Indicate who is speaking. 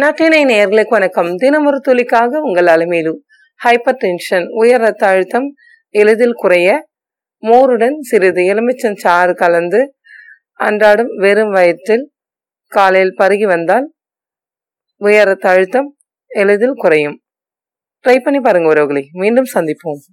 Speaker 1: நட்டினை நேர்களுக்கு வணக்கம். தினமொரு துளிக்காக உங்கள் அலமேலு. ஹைப்பர் டென்ஷன் உயர் ரத்த அழுத்தம் எளிதில் குறைய மோருடன் சிறிது எலுமிச்சம் சாறு கலந்து அன்றாடம் வெறும் வயிற்றில் காலையில் பருகி வந்தால் உயர் ரத்த அழுத்தம் எளிதில் குறையும். ட்ரை பண்ணி பாருங்க உறவுகளை. மீண்டும் சந்திப்போம்.